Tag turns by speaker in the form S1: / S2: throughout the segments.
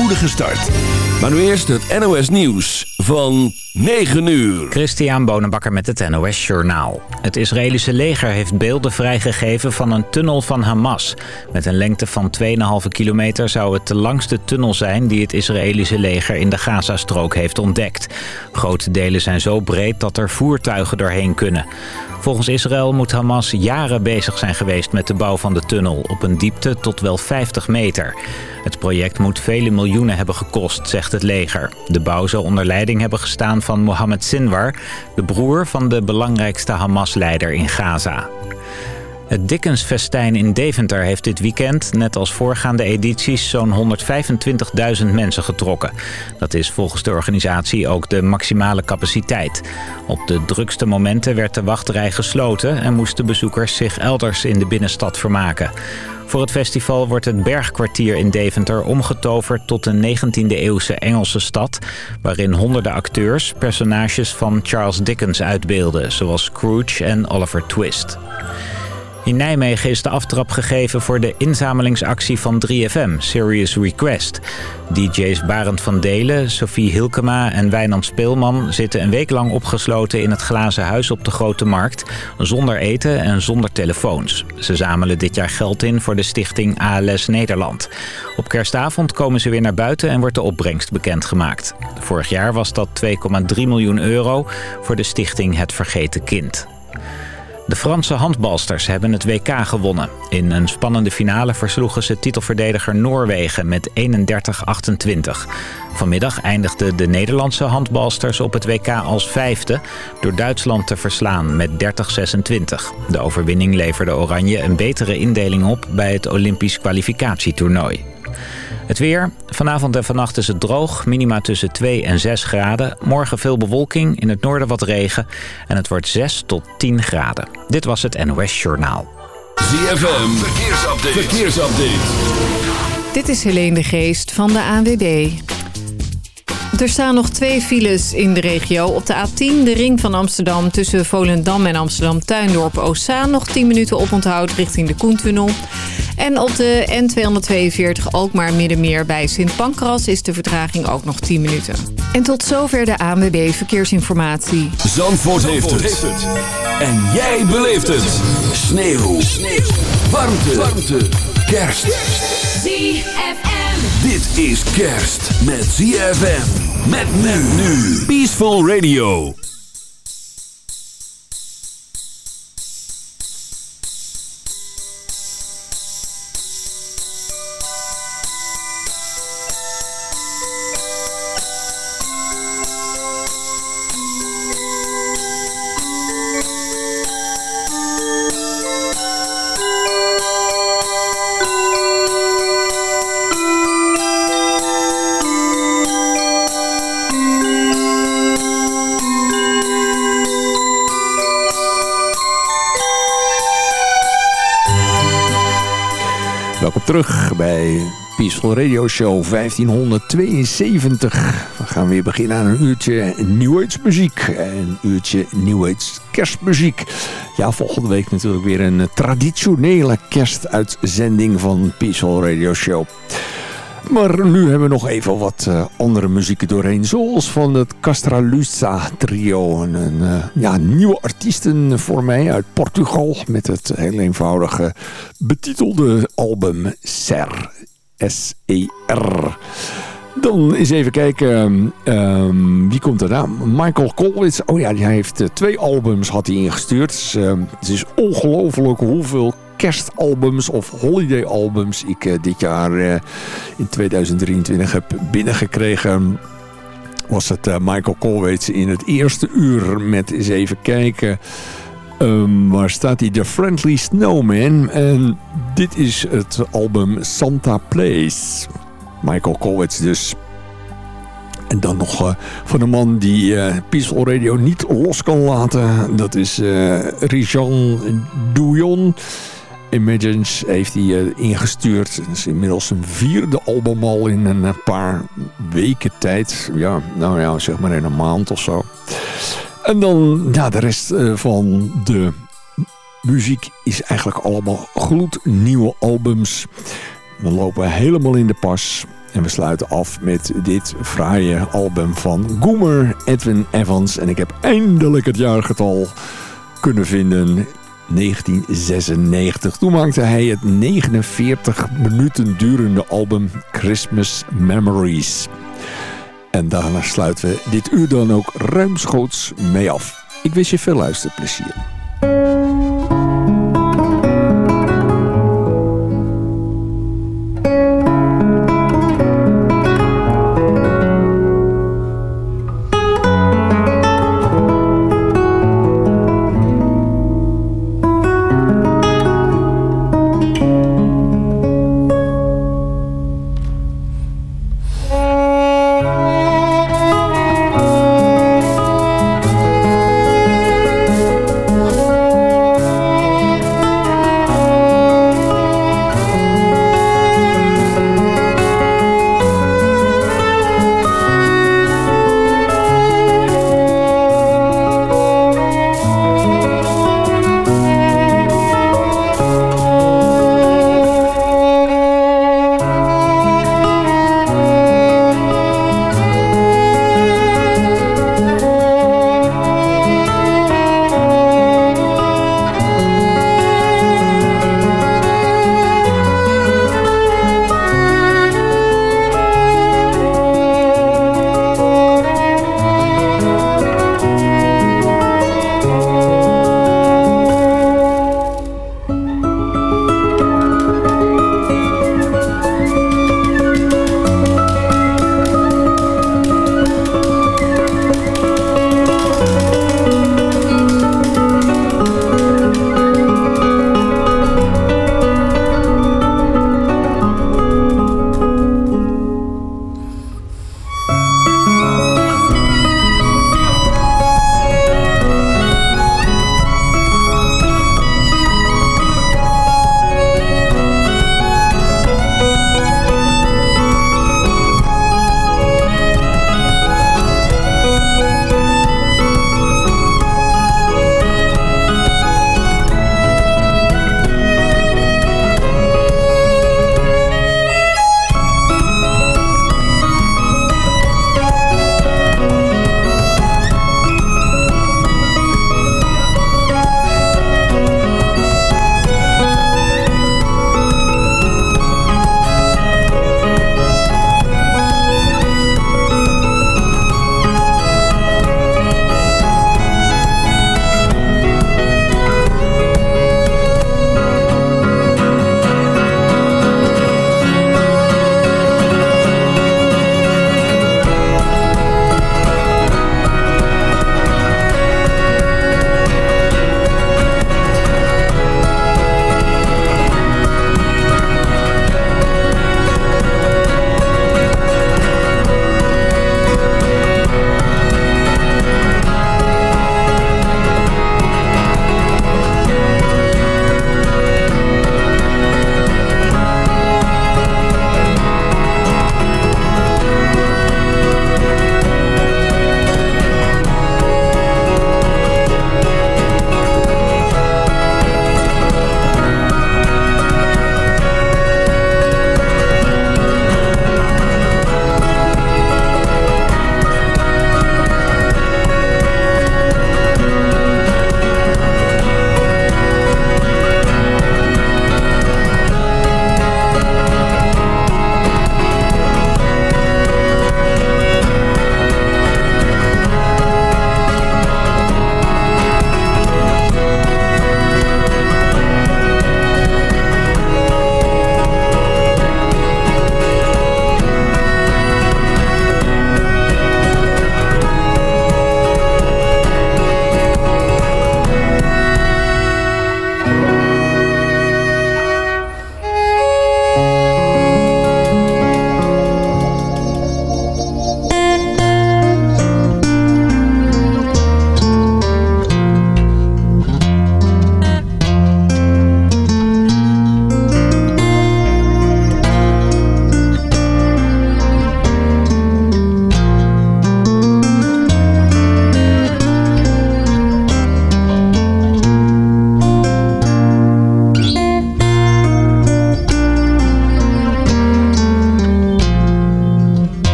S1: spoedige start. Maar nu eerst het NOS Nieuws van 9 uur.
S2: Christian Bonenbakker met het NOS Journaal. Het Israëlische leger heeft beelden vrijgegeven van een tunnel van Hamas. Met een lengte van 2,5 kilometer zou het de langste tunnel zijn... die het Israëlische leger in de Gazastrook heeft ontdekt. Grote delen zijn zo breed dat er voertuigen doorheen kunnen. Volgens Israël moet Hamas jaren bezig zijn geweest met de bouw van de tunnel... op een diepte tot wel 50 meter. Het project moet vele miljoenen hebben gekost, zegt het leger. De bouw zou onder leiding hebben gestaan van Mohammed Sinwar... de broer van de belangrijkste Hamas-leider in Gaza. Het Dickensfestijn in Deventer heeft dit weekend, net als voorgaande edities, zo'n 125.000 mensen getrokken. Dat is volgens de organisatie ook de maximale capaciteit. Op de drukste momenten werd de wachtrij gesloten en moesten bezoekers zich elders in de binnenstad vermaken. Voor het festival wordt het Bergkwartier in Deventer omgetoverd tot een 19e-eeuwse Engelse stad... waarin honderden acteurs personages van Charles Dickens uitbeelden... zoals Scrooge en Oliver Twist. In Nijmegen is de aftrap gegeven voor de inzamelingsactie van 3FM, Serious Request. DJ's Barend van Delen, Sophie Hilkema en Wijnand Speelman zitten een week lang opgesloten in het glazen huis op de Grote Markt, zonder eten en zonder telefoons. Ze zamelen dit jaar geld in voor de stichting ALS Nederland. Op kerstavond komen ze weer naar buiten en wordt de opbrengst bekendgemaakt. Vorig jaar was dat 2,3 miljoen euro voor de stichting Het Vergeten Kind. De Franse handbalsters hebben het WK gewonnen. In een spannende finale versloegen ze titelverdediger Noorwegen met 31-28. Vanmiddag eindigden de Nederlandse handbalsters op het WK als vijfde... door Duitsland te verslaan met 30-26. De overwinning leverde Oranje een betere indeling op bij het Olympisch kwalificatietoernooi. Het weer. Vanavond en vannacht is het droog. Minima tussen 2 en 6 graden. Morgen veel bewolking. In het noorden wat regen. En het wordt 6 tot 10 graden. Dit was het NOS Journaal.
S1: ZFM. Verkeersupdate. Verkeersupdate.
S3: Dit is Helene de Geest van de ANWB. Er staan nog twee files in de regio. Op de A10, de ring van Amsterdam tussen Volendam en Amsterdam-Tuindorp Ossaan. Nog 10 minuten oponthoud richting de Koentunnel. En op de N242 Alkmaar Middenmeer bij Sint Pancras is de vertraging ook nog 10 minuten. En tot zover de ANWB Verkeersinformatie.
S1: Zandvoort, heeft, het. En jij beleeft het. Sneeuw. Sneeuw. Warmte. Warmte. Kerst.
S4: ZFM.
S1: Dit is kerst met ZFM. Met nu. Peaceful Radio.
S5: Peaceful Radio Show 1572. We gaan weer beginnen aan een uurtje New Age muziek. Een uurtje Age kerstmuziek. Ja, volgende week natuurlijk weer een traditionele kerstuitzending van Peaceful Radio Show. Maar nu hebben we nog even wat uh, andere muzieken doorheen. Zoals van het Castra Lusa trio. Een, een uh, ja, nieuwe artiesten voor mij uit Portugal. Met het heel eenvoudige betitelde album Ser. S-E-R. Dan eens even kijken, um, wie komt er nou? Michael Colwitz, oh ja, die heeft uh, twee albums had hij ingestuurd. Uh, het is ongelooflijk hoeveel kerstalbums of holidayalbums ik uh, dit jaar uh, in 2023 heb binnengekregen. Was het Michael Colwitz in het eerste uur met eens even kijken... Um, waar staat hij? The Friendly Snowman. En dit is het album Santa Place. Michael Colwitz dus. En dan nog uh, van een man die uh, Peaceful Radio niet los kan laten. Dat is uh, Rijan Douillon. Imagines heeft hij ingestuurd. Het is inmiddels een vierde album al in een paar weken tijd. Ja, nou ja, zeg maar in een maand of zo. En dan, ja, de rest van de muziek is eigenlijk allemaal gloednieuwe albums. We lopen helemaal in de pas. En we sluiten af met dit fraaie album van Goomer Edwin Evans. En ik heb eindelijk het jaargetal kunnen vinden. 1996. Toen maakte hij het 49 minuten durende album Christmas Memories. En daarna sluiten we dit uur dan ook ruimschoots mee af. Ik wens je veel luisterplezier.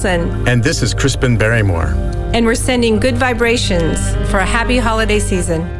S6: Olson.
S7: And this is Crispin Barrymore.
S6: And we're sending good vibrations for a happy holiday season.